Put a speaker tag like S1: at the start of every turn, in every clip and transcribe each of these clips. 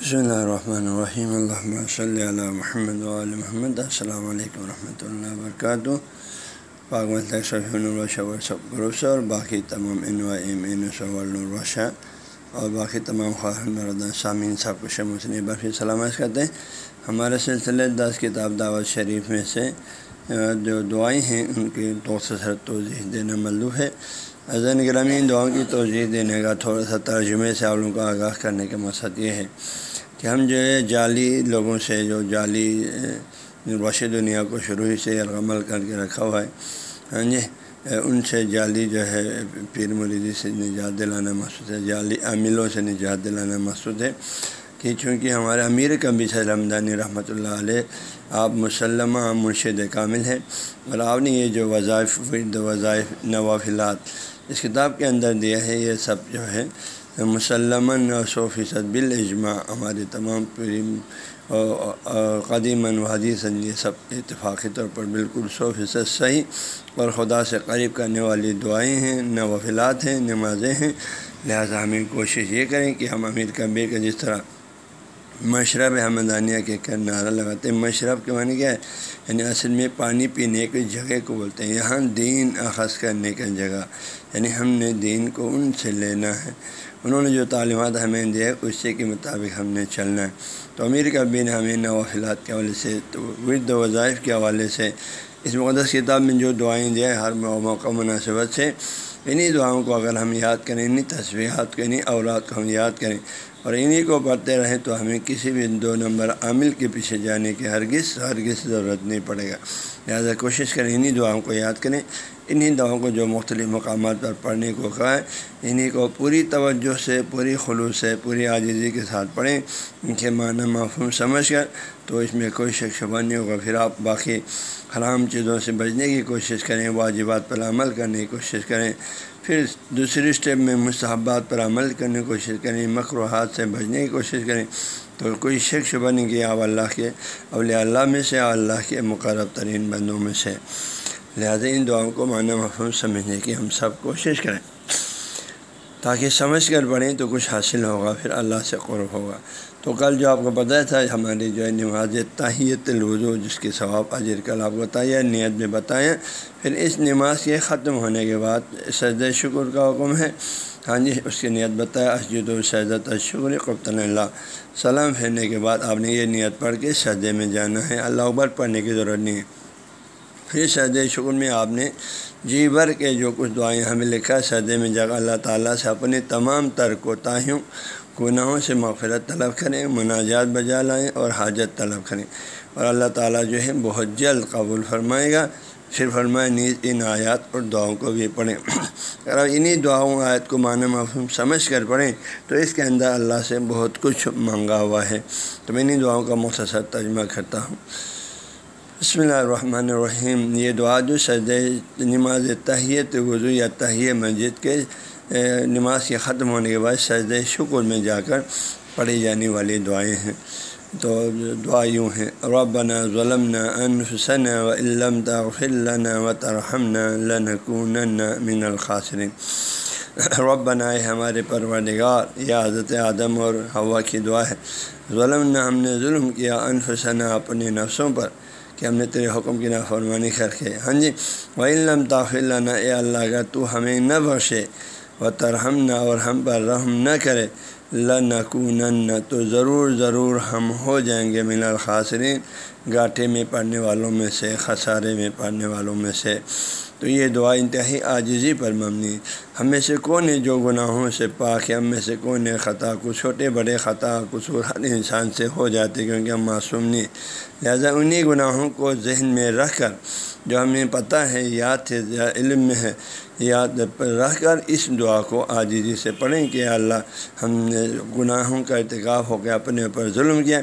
S1: بسم اللہ الرحمن الرحیم الحمۃ صلی اللہ محمد علیہ محمد السلام علیکم ورحمۃ اللہ وبرکاتہ پاک اور باقی تمام ان ایم این الروشہ اور باقی تمام خواہن سامعین صاحب کو شموسنی برفی سلامت کرتے ہیں ہمارے سلسلے دس کتاب دعوت شریف میں سے جو دعائیں ہیں ان کی دوسر توضیح دینا ملو ہے ازن گرامی دعاؤں کی توجہ دینے کا تھوڑا سا ترجمے سے آپ لوگوں کو آگاہ کرنے کا مقصد یہ ہے کہ ہم جو ہے جعلی لوگوں سے جو جعلی وش دنیا کو شروع ہی سے عمل کر کے رکھا ہوا ہے ہاں جی ان سے جعلی جو ہے پیر مریدی سے نجات دلانا مقصود ہے جعلی عاملوں سے نجات دلانا مقصود ہے کہ چونکہ ہمارے امیر کبی سے رمضانی رحمۃ اللہ علیہ آپ مسلمہ مرشد کامل ہیں اور آپ نے یہ جو وظائف ورد وظائف نوافلات اس کتاب کے اندر دیا ہے، یہ سب جو ہے، مسلماً سو فیصد بالاجماع ہماری تمام پوری قدیم و حدیث یہ سب اتفاقی طور پر بالکل سو فیصد صحیح اور خدا سے قریب کرنے والی دعائیں ہیں نوافلات ہیں نمازیں ہیں۔ لہٰذا ہمیں کوشش یہ کریں کہ ہم امیر کبیر کا جس طرح مشرب حمدانیہ کے کر نعرہ لگاتے ہیں۔ مشرب کے معنی کیا ہے؟ یعنی اصل میں پانی پینے کی جگہ کو بولتے ہیں۔ یہاں دین اخذ کرنے کا جگہ یعنی ہم نے دین کو ان سے لینا ہے۔ انہوں نے جو تعلیمات ہمیں دیا ہے اسی کے مطابق ہم نے چلنا ہے۔ تو امیر کا بین ہمیں نوافلات کے حوالے سے، تو ورد وظائف کے حوالے سے، اس مقدس کتاب میں جو دعائیں دیا ہے ہر موقع مناسبت سے انہیں دعاؤں کو اگر ہم یاد کریں انہیں تصویرات کو انہیں اولاد کو ہم یاد کریں اور انہیں کو پڑھتے رہیں تو ہمیں کسی بھی دو نمبر عامل کے پیچھے جانے کی ہرگز ہرگز ضرورت نہیں پڑے گا۔ لہٰذا کوشش کریں انہیں دعاؤں کو یاد کریں انہیں دعاؤں کو جو مختلف مقامات پر پڑھنے کو کہا ہے انہیں کو پوری توجہ سے، پوری خلوص سے، پوری عاجزی کے ساتھ پڑھیں۔ ان کے معنی معفوم سمجھ کر تو اس میں کوئی شک شبہ نہیں ہوگا۔ پھر آپ باقی حرام چیزوں سے بچنے کی کوشش کریں، واجبات پر عمل کرنے کی کوشش کریں۔ پھر دوسری اسٹیپ میں مصحبات پر عمل کرنے کی کوشش کریں مقروحات سے بچنے کی کوشش کریں تو کوئی شک شبہ نہیں کہ آپ اللہ کے اولیاء اللہ میں سے اللہ کے مقرب ترین بندوں میں سے۔ لہٰذا ان دعاؤں کو معنی مفہوم سمجھنے کی ہم سب کوشش کریں۔ تاکہ سمجھ کر پڑھیں تو کچھ حاصل ہوگا، پھر اللہ سے قرب ہوگا۔ تو کل جو آپ کو پتہ تھا ہماری جو ہے نماز تاہیت الوضو جس کے ثواب اجر کل آپ کو بتایا نیت میں بتائیں پھر اس نماز کے ختم ہونے کے بعد سجد شکر کا حکم ہے۔ ہاں جی اس کی نیت بتایا اسجد و سجدت الشکر قبطن اللہ سلام پھیرنے کے بعد آپ نے یہ نیت پڑھ کے سجدے میں جانا ہے۔ اللہ اکبر، پڑھنے کی ضرورت نہیں ہے۔ پھر سجد شکر میں آپ نے جی بھر کے جو کچھ دعائیں ہمیں لکھا سجدے میں جگہ اللہ تعالیٰ سے اپنے تمام تر کوتاہیوں گناہوں سے مغفرت طلب کریں، مناجات بجا لائیں اور حاجت طلب کریں۔ اور اللہ تعالیٰ جو ہے بہت جلد قبول فرمائے گا۔ پھر فرمائے نیز ان آیات اور دعاؤں کو بھی پڑھیں۔ اگر انہیں دعاؤں آیت کو معنی مفہوم سمجھ کر پڑھیں، تو اس کے اندر اللہ سے بہت کچھ مانگا ہوا ہے۔ تو میں انہیں دعاؤں کا مختصر ترجمہ کرتا ہوں۔ بسم اللہ الرحمن الرحیم۔ یہ دعا جو سجد نماز تحیت، وضو یا تحیہ مسجد کے نماز کے ختم ہونے کے بعد سجد شکر میں جا کر پڑھی جانے والی دعائیں ہیں۔ تو دعا یوں ہیں، ربنا ظلمنا انفسنا و علم لنا و ترحمنا لنکونن من الخاسرین۔ رب بنائے ہمارے پروردگار یا حضرت آدم اور ہوا کی دعا ہے۔ ظلم ہم نے ظلم کیا انفسنا اپنے نفسوں پر۔ کہ ہم نے تیرے حکم کی نافرمانی کر کے ہاں جی و علم تاخل اے اللہ کا تو ہمیں نہ بخشے و ترہم نہ اور ہم پر رحم نہ کرے، لنکونن تو ضرور ضرور ہم ہو جائیں گے من الخاسرین۔ گاٹھے میں پڑھنے والوں میں سے، خسارے میں پڑھنے والوں میں سے۔ تو یہ دعا انتہائی عاجزی پر مبنی۔ ہم میں سے کون ہے جو گناہوں سے پاک ہے؟ ہم میں سے کون ہے خطا؟ کو چھوٹے بڑے خطا قصور ہر انسان سے ہو جاتے کیونکہ ہم معصوم نہیں۔ لہٰذا انہیں گناہوں کو ذہن میں رکھ کر، جو ہمیں پتہ ہے، یاد ہے علم میں ہے، یاد رکھ کر اس دعا کو عاجزی سے پڑھیں کہ اللہ، ہم نے گناہوں کا ارتکاب ہو کے اپنے اوپر ظلم کیا۔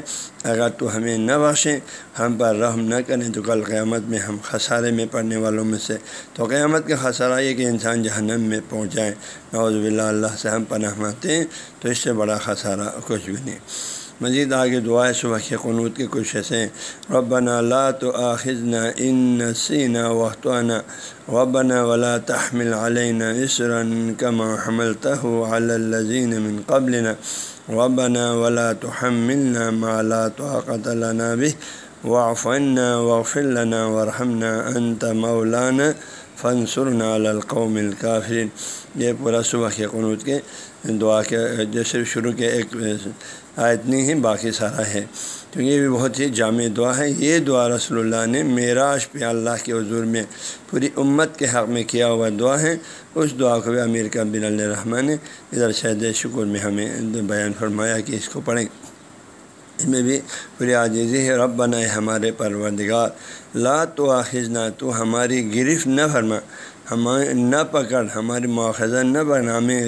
S1: اگر تو ہمیں نہ بخشیں ہم پر رحم نہ کریں تو کل قیامت میں ہم خسارے میں پڑھنے والوں میں سے۔ تو قیامت کا خسارہ یہ کہ انسان جہنم میں پہنچائیں نوز باللہ، اللہ سے ہم پناہ مانتے ہیں، تو اس سے بڑا خسارہ کچھ بھی نہیں۔ مزید آگے دعائیں صبح کے قنوط کے کچھ ایسے ہیں۔ ربنا لا تو آخذنا ان نسینا وقتنا وبنا ولا تحمل علينا اسرا كما حملته على الذين من قبلنا۔ وبنا ولا تحملنا ما لا طاقت لنا به، واعف عنا واغفر لنا وارحمنا انت مولانا فنصرنا على القوم الكافرين۔ یہ پورا صبح کے قنوط کے دعا کے جو صرف شروع کے ایک آیت نہیں باقی سارا ہے۔ تو یہ بھی بہت ہی جامع دعا ہے۔ یہ دعا رسول اللہ نے معراج پہ اللہ کے حضور میں پوری امت کے حق میں کیا ہوا دعا ہے۔ اس دعا کو بھی امیر کا بن الرحمٰن نے ادھر شہد شکر میں ہمیں بیان فرمایا کہ اس کو پڑھیں۔ اس میں بھی پوری عاجزی ہے رب بنائے ہمارے پروردگار، لا تو آخذ تو ہماری گرفت نہ فرما۔ ہمیں نہ پکڑ ہماری مواخذہ نہ بنا ہمیں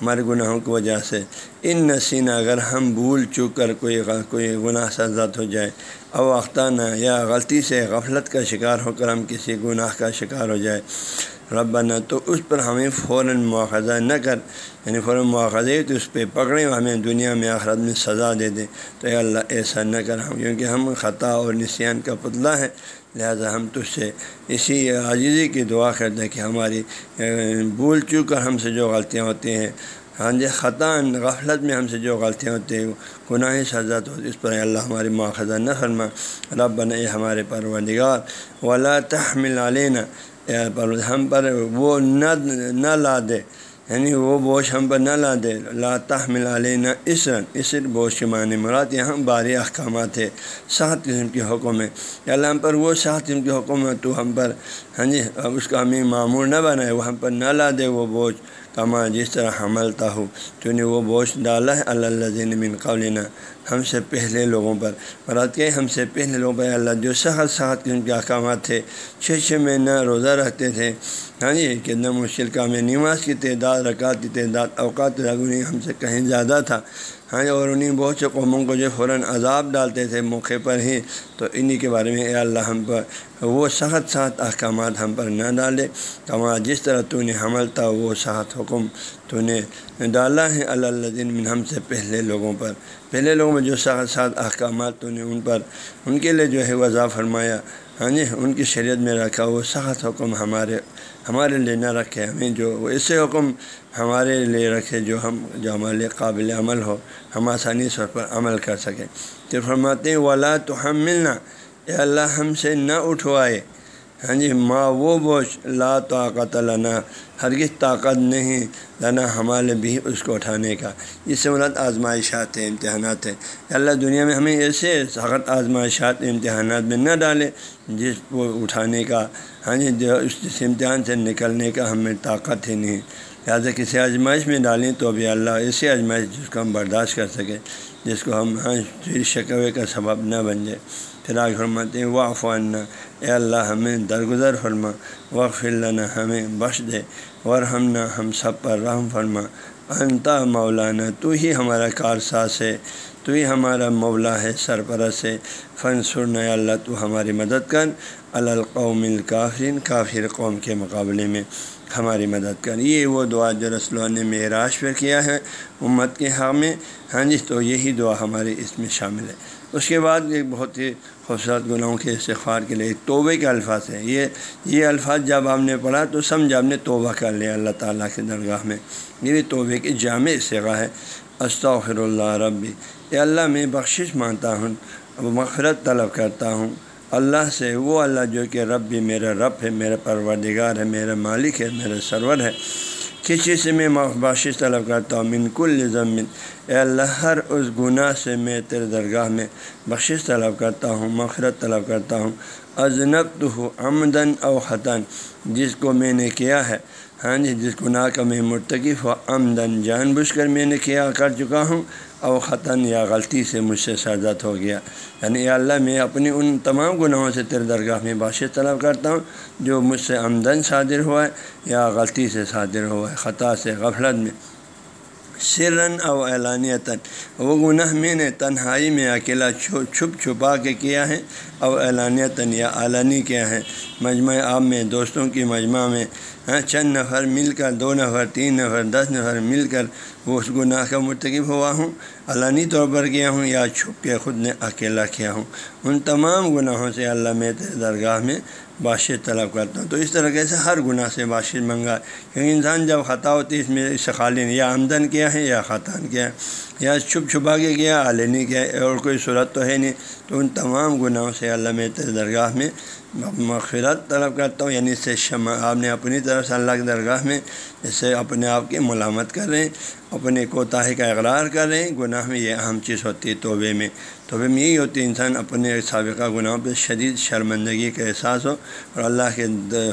S1: ہمارے گناہوں کی وجہ سے۔ ان نسین اگر ہم بھول چک کر کوئی کوئی گناہ سزاد ہو جائے، او اختانہ یا غلطی سے غفلت کا شکار ہو کر ہم کسی گناہ کا شکار ہو جائے۔ ربنا تو اس پر ہمیں فوراً مواخذہ نہ کر یعنی فوراً مواخذے تو اس پہ پکڑیں ہمیں دنیا میں آخرت میں سزا دے دیں تو اے اللہ ایسا نہ کر ہم، کیونکہ ہم خطا اور نسیان کا پتلہ ہے لہذا ہم تجھ سے اسی عاجزی کی دعا کرتے ہیں کہ ہماری بھول چوک کر ہم سے جو غلطیاں ہوتی ہیں ہاں جی خطا، غفلت میں ہم سے جو غلطیاں ہوتی ہیں گناہ سزا، تو اس پر اللہ ہماری مواخذہ نہ فرما۔ رب بنا ہمارے پروردگار، ولا تحمل علینہ پر ہم پر وہ نہ نہ لا دے۔ یعنی وہ بوجھ ہم پر نہ لا دے لا تحمل علینا اسرن اسر بوجھ کے معنی مراد یہاں بار احکامات ہے سات قسم کے حکم ہے اللہ ہم پر وہ سات قسم کے حکم ہے تو ہم پر ہاں جی اب اس کا ہمیں معمور نہ بنائے، وہ ہم پر نہ لا دے وہ بوجھ کما جس طرح حملتا ہو۔ تو نے وہ بوجھ ڈالا ہے، اللہ اللہ من قولنا ہم سے پہلے لوگوں پر۔ مراد کہ ہم سے پہلے لوگوں پر۔ اللہ جو سخت سخت قسم کے احکامات تھے چھ چھ مہینہ روزہ رکھتے تھے۔ ہاں جی کتنا مشکل کام ہے نماز کی تعداد، رکعت کی تعداد، اوقات رگنی ہم سے کہیں زیادہ تھا۔ ہاں جی اور انہیں بہت سے قوموں کو جو فوراً عذاب ڈالتے تھے موقع پر ہی۔ تو انہی کے بارے میں اے اللہ ہم پر وہ سخت سخت احکامات ہم پر نہ ڈالے۔ کما جس طرح تو نے حمل تھا، وہ سخت حکم تو نے ڈالا ہے اللہ اللہ دن ہم سے پہلے لوگوں پر۔ پہلے لوگوں میں جو سخت سخت احکامات تو نے ان پر۔ ان کے لیے جو ہے وضاح فرمایا۔ ہاں جی ان کی شریعت میں رکھا وہ سخت حکم ہمارے ہمارے لیے نہ رکھے۔ ہمیں جو ایسے حکم ہمارے لیے رکھے جو ہم جو ہمارے لیے قابل عمل ہو۔ ہم آسانی طور پر عمل کر سکیں۔ تو فرماتے ہیں والا تو ہم ملنا اے اللہ، ہم سے نہ اٹھوائے۔ یعنی ہاں جی ماں وہ بوجھ لا طاقت لنا، ہرگز طاقت نہیں لنا ہمارے بھی اس کو اٹھانے کا۔ اس سے مراد آزمائشات ہیں، امتحانات ہیں۔ اللہ دنیا میں ہمیں ایسے سخت آزمائشات، امتحانات میں نہ ڈالے جس کو اٹھانے کا۔ ہاں جی جو اس امتحان سے نکلنے کا ہمیں طاقت ہی نہیں۔ لہٰذا کسی آزمائش میں ڈالیں تو بھی اللہ ایسی آزمائش جس کو ہم برداشت کر سکیں، جس کو ہم ہاں شکوے کا سبب نہ بن جائے۔ پھر آگے فرماتے ہیں اے اللہ، ہمیں درگزر فرما وقف اللہ ہمیں بخش دے اور ہم ہم سب پر رحم فرما۔ انتا مولانا، تو ہی ہمارا کار ساس ہے، تو ہی ہمارا مولا ہے، سرپرست ہے۔ فن سرن اللہ، تو ہماری مدد کر۔ القوم الکافرین، کافر قوم کے مقابلے میں۔ ہماری مدد کر یہ وہ دعا جو رسول اللہ نے معراج پر کیا ہے امت کے حق میں۔ ہاں جی تو یہی دعا ہماری اس میں شامل ہے۔ اس کے بعد ایک بہت ہی خوبصورت گناہوں کے استغفار کے لیے توبے کے الفاظ ہیں۔ یہ یہ الفاظ جب آپ نے پڑھا تو سمجھ آپ نے توبہ کر لیا اللہ تعالیٰ کے درگاہ میں۔ یہ بھی توبے کی جامع سگا ہے۔ استغفر اللہ ربی، اے اللہ میں بخشش مانتا ہوں، مغفرت طلب کرتا ہوں۔ اللہ سے وہ اللہ جو کہ رب بھی میرا رب ہے، میرا پروردگار ہے، میرا مالک ہے، میرا سرور ہے۔ کسی سے میں بخش طلب کرتا ہوں؟ من کل ضمن اے اللہ، ہر اس گناہ سے میں تیرے درگاہ میں بخشش طلب کرتا ہوں، مغفرت طلب کرتا ہوں۔ ازنب تو ہو آمدن او خطن جس کو میں نے کیا ہے۔ ہاں جی جس گناہ کا میں مرتکب ہو آمدن جان بوجھ کر میں نے کیا، کر چکا ہوں۔ او خطن یا غلطی سے مجھ سے سازت ہو گیا۔ یعنی اللہ، میں اپنی ان تمام گناہوں سے تیرے درگاہ میں باشد طلب کرتا ہوں، جو مجھ سے آمدن صادر ہوا ہے یا غلطی سے صادر ہوا ہے، خطا سے غفلت میں۔ سرن او اعلانیتاً۔ وہ گناہ میں نے تنہائی میں اکیلا چھپ چھپا کے کیا ہے او اعلانیتاً یا اعلانی کیا ہے مجمع عام میں، دوستوں کی مجمع میں۔ ہاں، چند نفر مل کر، دو نفر، تین نفر، دس نفر مل کر وہ اس گناہ کا مرتکب ہوا ہوں۔ علانی طور پر کیا ہوں یا چھپ کے خود نے اکیلا کیا ہوں؟ ان تمام گناہوں سے اللہ میں درگاہ میں بادشت طلب کرتا ہوں۔ تو اس طریقے سے ہر گناہ سے بادشت منگا؟ کیونکہ انسان جب خطا ہوتی ہے، اس میں سخالین یا آمدن کیا ہے یا خطان کیا ہے، یا چھپ چھپا کے کیا عالینی کیا ہے، اور کوئی صورت تو ہے نہیں۔ تو ان تمام گناہوں سے علامہ درگاہ میں مغفرت طلب کرتا ہوں یعنی اس سے شمع، آپ نے اپنی طرف سے اللہ کی درگاہ میں جیسے اپنے آپ کی ملامت کر رہے ہیں اپنے کوتاہی کا اقرار کر رہے ہیں گناہ میں یہ اہم چیز ہوتی ہے توبے میں۔ توبے میں یہی ہوتی ہے، انسان اپنے سابقہ گناہوں پہ شدید شرمندگی کا احساس ہو اور اللہ کے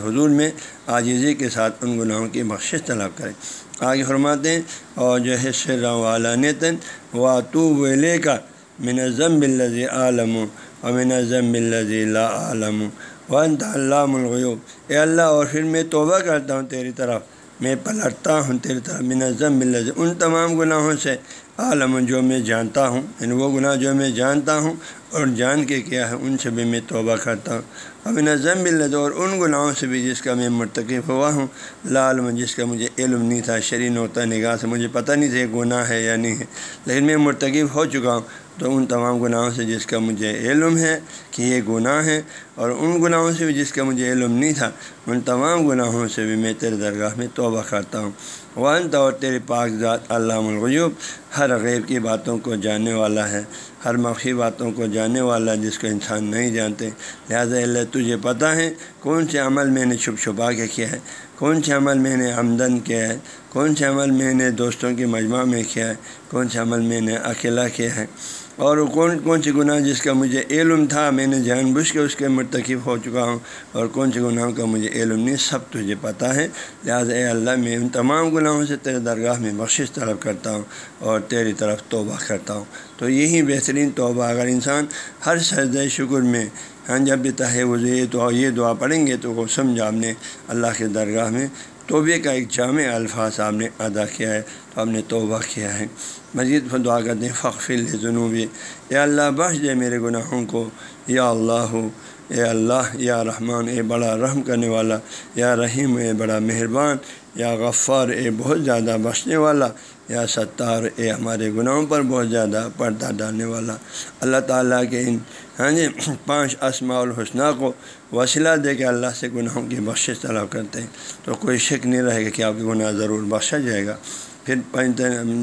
S1: حضور میں عاجزی کے ساتھ ان گناہوں کی بخشش طلب کریں آگے فرماتے ہیں، اور جو ہے شر والانتاً و تو ویلے کا منظم بلزی عالم و منظم بلزی لا عالم ون علام الغیوب اے اللہ، اور پھر میں توبہ کرتا ہوں تیری طرف۔ میں پلٹتا ہوں تیری طرف۔ منظم بلز ان تمام گناہوں سے۔ عالم جو میں جانتا ہوں یعنی وہ گناہ جو میں جانتا ہوں اور جان کے کیا ہے، ان سے بھی میں توبہ کرتا ہوں۔ اب نظم بلد اور ان گناہوں سے بھی جس کا میں مرتکب ہوا ہوں۔ لال جس کا مجھے علم نہیں تھا شرع نوتا نگاہ سے، مجھے پتہ نہیں تھا گناہ ہے یا نہیں ہے۔ لیکن میں مرتکب ہو چکا ہوں۔ تو ان تمام گناہوں سے جس کا مجھے علم ہے کہ یہ گناہ ہے اور ان گناہوں سے بھی جس کا مجھے علم نہیں تھا، ان تمام گناہوں سے بھی میں تیرے درگاہ میں توبہ کرتا ہوں۔ ون طور تیرے پاک ذات علام الغیوب، ہر غیب کی باتوں کو جاننے والا ہے، ہر مخفی باتوں کو جاننے والا جس کو انسان نہیں جانتے۔ لہٰذا اللہ تجھے پتہ ہے کون سے عمل میں نے چھپ چھپا کے کیا ہے، کون سے عمل میں نے آمدن کیا ہے، کون سے عمل میں نے دوستوں کی مجمع میں کیا ہے، کون سے عمل میں نے اکیلا کیا ہے۔ اور کون کون سی گناہ جس کا مجھے علم تھا، میں نے جان بوجھ کے اس کے مرتکب ہو چکا ہوں۔ اور کون سی گناہوں کا مجھے علم نہیں، سب تجھے پتہ ہے۔ لہٰذا اے اللہ، میں ان تمام گناہوں سے تیرے درگاہ میں بخشش طلب کرتا ہوں اور تیری طرف توبہ کرتا ہوں۔ تو یہی بہترین توبہ، اگر انسان ہر سرد شکر میں ہاں جب بھی تاہے وضو تو یہ دعا پڑھیں گے تو وہ سمجھا آپ نے اللہ کے درگاہ میں توبے کا ایک جامع الفاظ آپ نے ادا کیا ہے۔ تو آپ نے توبہ کیا ہے۔ مزید دعا کرتے ہیں فخل جنوبی یا اللہ، بخش دے میرے گناہوں کو۔ یا اللہ ہو اے اللہ، یا رحمان، اے بڑا رحم کرنے والا۔ یا رحیم، اے بڑا مہربان۔ یا غفار، اے بہت زیادہ بخشنے والا۔ یا ستار، اے ہمارے گناہوں پر بہت زیادہ پردہ ڈالنے والا۔ اللہ تعالیٰ کے ان ہاں جی پانچ اسماع الحسنہ کو وسیلہ دے کے اللہ سے گناہوں کی بخشش طلب کرتے ہیں۔ تو کوئی شک نہیں رہے گا کہ آپ کے گناہ ضرور بخشا جائے گا۔ پھر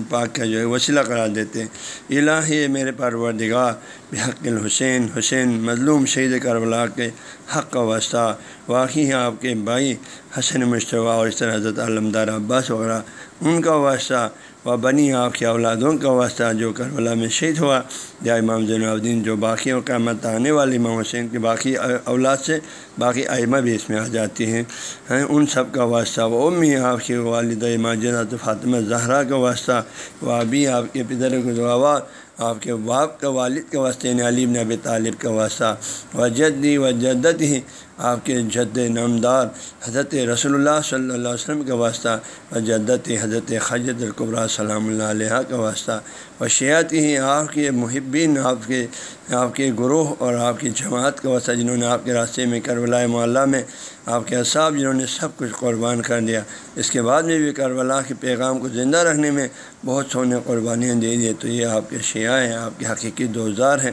S1: پاک کا جو ہے وسیلہ قرار دیتے ہیں۔ الہی میرے پروردگار بحق الحسین، حسین مظلوم شہید کربلا کے حق کا واسطہ۔ واقعی آپ کے بھائی حسن مشتبہ اور اس طرح حضرت علمدار عباس وغیرہ۔ ان کا واسطہ و بنی آپ کے اولادوں کا واسطہ جو کربلا میں شہید ہوا، یا امام زین الدین جو باقی قیامت آنے والے امام حسین کے باقی اولاد سے باقی ائمہ بھی اس میں آ جاتی ہیں ان سب کا واسطہ وہ امی آپ کی والدہ ماجد فاطمہ زہرا کا واسطہ وہ ابھی آپ کے پدر کو آپ کے باپ کا والد کا واسطے یعنی علی ابی طالب کا واسطہ و جدی و جدت ہی آپ کے جد نامدار حضرت رسول اللہ صلی اللہ علیہ وسلم کا واسطہ و جدت حضرت خجت القبرا سلام اللہ علیہ کا واسطہ و شیعت ہی آپ کے محبین، آپ کے آپ کے گروہ اور آپ کی جماعت کا واسطہ جنہوں نے آپ کے راستے میں کربلا معلّہ میں، آپ کے اصحاب جنہوں نے سب کچھ قربان کر دیا۔ اس کے بعد میں بھی کربلا کے پیغام کو زندہ رکھنے میں بہت سونے قربانیاں دے دیے تو یہ آپ کے شیعہ ہیں، آپ کے حقیقی دوزار ہیں۔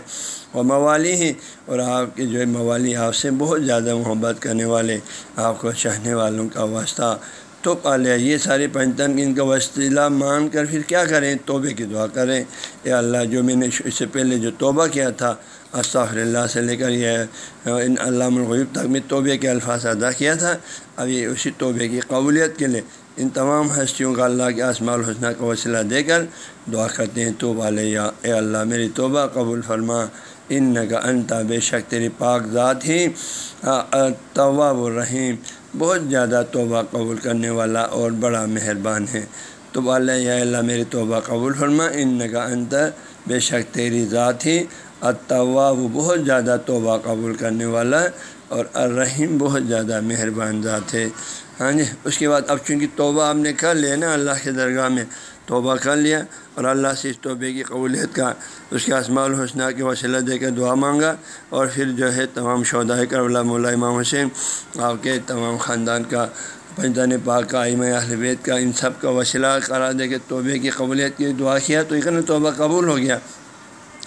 S1: اور موالی ہی اور آپ کے جو ہے موالی آپ سے بہت زیادہ محبت کرنے والے، آپ کو چاہنے والوں کا واسطہ تو پالیا یہ سارے پنجتن ان کا وسیلہ مان کر پھر کیا کریں؟ توبے کی دعا کریں۔ اے اللہ، جو میں نے اس سے پہلے جو توبہ کیا تھا، استغفر اللہ سے لے کر یہ ان علام الغیب تک میں توبے کے الفاظ ادا کیا تھا۔ اب یہ اسی توبے کی قبولیت کے لیے ان تمام ہستیوں کا اللہ کے اسماع الحسنہ کا وسیلہ دے کر دعا کرتے ہیں تو یا اے اللہ، میری توبہ قبول فرما۔ ان کا انتا، بے شک تیری پاک ذات ہی طواب الرحیم۔ بہت زیادہ توبہ قبول کرنے والا اور بڑا مہربان ہے۔ تو اللہ یا اللہ میری توبہ قبول فرما ان کا انتر بے شک تیری ذات ہی اطواب بہت زیادہ توبہ قبول کرنے والا اور الرحیم، بہت زیادہ مہربان ذات ہے۔ ہاں جی اس کے بعد اب چونکہ توبہ آپ نے کر لیا نا اللہ کے درگاہ میں، توبہ کر لیا۔ اور اللہ سے اس توبے کی قبولیت کا اس کے اسماع الحسنہ کے وسیلہ دے کر دعا مانگا اور پھر جو ہے تمام شہدائے کر مولا امام حسین، آپ کے تمام خاندان کا پنجان پاک کا اہل بیت کا، ان سب کا وسیلہ قرار دے کے توبے کی قبولیت کی دعا کیا تو اتنا توبہ قبول ہو گیا۔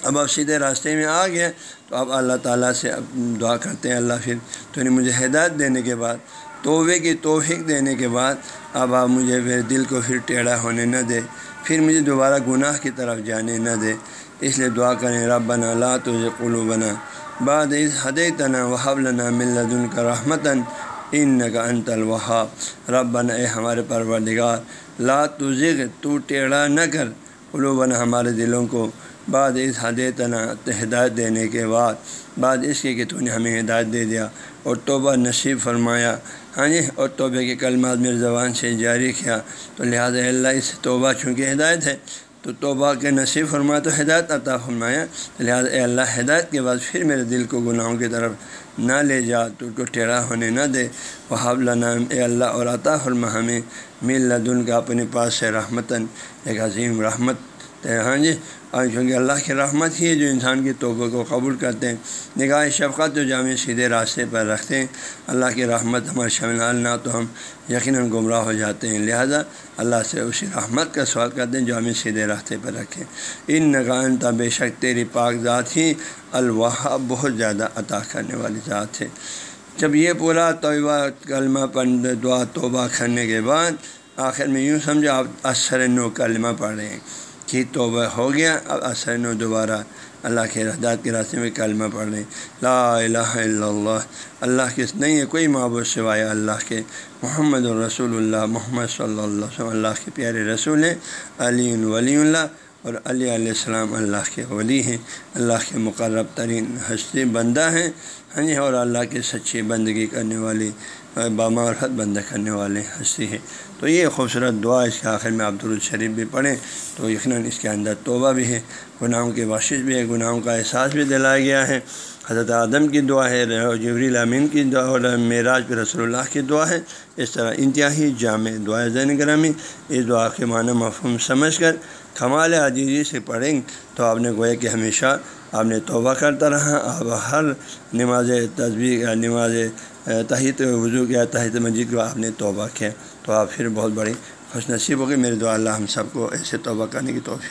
S1: اب آپ سیدھے راستے میں آ گئے تو اب اللہ تعالیٰ سے اب دعا کرتے ہیں۔ اللہ پھر تو نے مجھے ہدایت دینے کے بعد، توبے کی توفیق دینے کے بعد اب آپ مجھے میرے دل کو پھر ٹیڑھا ہونے نہ دے۔ پھر مجھے دوبارہ گناہ کی طرف جانے نہ دے۔ اس لیے دعا کریں رب بنا لا تجھے قلو بنا بعد اس حد تنا وحب لنا ملدن کا رحمتاً ان کا انت الوہاب۔ رب بنا اے ہمارے پروردگار، لا تجغ تو ٹیڑھا نہ کر۔ قلو بنا ہمارے دلوں کو بعد اس حد تنا ہدایت دینے کے بعد۔ بعد اس کے کہ تو نے ہمیں ہدایت دے دیا اور توبہ نصیب فرمایا۔ ہاں جی اور توبہ کے کلمات میرے زبان سے جاری کیا۔ تو لہٰذا اللہ، اس توبہ چونکہ ہدایت ہے، تو توبہ کے نصیب فرمایا تو ہدایت عطا فرمایا۔ لہٰذا اے اللہ، ہدایت کے بعد پھر میرے دل کو گناہوں کی طرف نہ لے جا، تو کو ٹیڑھا ہونے نہ دے۔ وہ نام اے اللہ، اور عطا فرما ہمیں۔ مل لدن کا اپنے پاس سے رحمتاً، ایک عظیم رحمت۔ ہاں جی اور چونکہ اللہ کی رحمت ہی ہے جو انسان کی توبہ کو قبول کرتے ہیں۔ نگاہ شفقت جو جامع سیدھے راستے پر رکھتے ہیں، اللہ کی رحمت ہمارے شمال نہ تو ہم یقیناً گمراہ ہو جاتے ہیں۔ لہذا اللہ سے اسی رحمت کا سوال کرتے ہیں جو ہمیں سیدھے راستے پر رکھیں۔ ان نگان تا بے شک تیری پاک ذات ہی الوحا بہت زیادہ عطا کرنے والی ذات ہے۔ جب یہ پورا توبہ کلمہ پند دعا توبہ کرنے کے بعد آخر میں یوں سمجھو آپ اثر نو کلمہ پڑھ رہے ہیں۔ کہ توبہ ہو گیا، اب اثر نو دوبارہ اللہ کے رحدات کے راستے میں کلمہ پڑھ لیں۔ لا الہ الا اللہ اللہ کے نہیں ہے کوئی معبود سوائے اللہ کے۔ محمد الرسول اللہ، محمد صلی اللہ علیہ وسلم، اللہ کے پیارے رسول ہیں۔ علی ولی اللہ اور علی علیہ السلام اللہ کے ولی ہیں۔ اللہ کے مقرب ترین ہستی بندہ ہیں۔ ہاں جی اور اللہ کے سچی بندگی کرنے والی بامارفت بندہ کرنے والے ہستی ہے تو یہ خوبصورت دعا اس کے آخر میں عبدالشریف بھی پڑھیں تو یقیناً اس کے اندر توبہ بھی ہے، گناہوں کی بخشش بھی ہے، گناہوں کا احساس بھی دلایا گیا ہے۔ حضرت آدم کی دعا ہے جبری الامین کی دعا، اور معراج پہ رسول اللہ کی دعا ہے۔ اس طرح انتہائی جامع دعا زین گرامی، اس دعا کے معنی مفہوم سمجھ کر کمال عجیزی سے پڑھیں تو آپ نے گویا کہ ہمیشہ آپ نے توبہ کرتا رہا۔ آپ ہر نماز تصویر نماز تحت وضو کیا تحت مسجد کو آپ نے توبہ کیا۔ تو آپ پھر بہت بڑی خوش نصیب ہوگی۔ میرے دعا اللہ ہم سب کو ایسے توبہ کرنے کی توفیع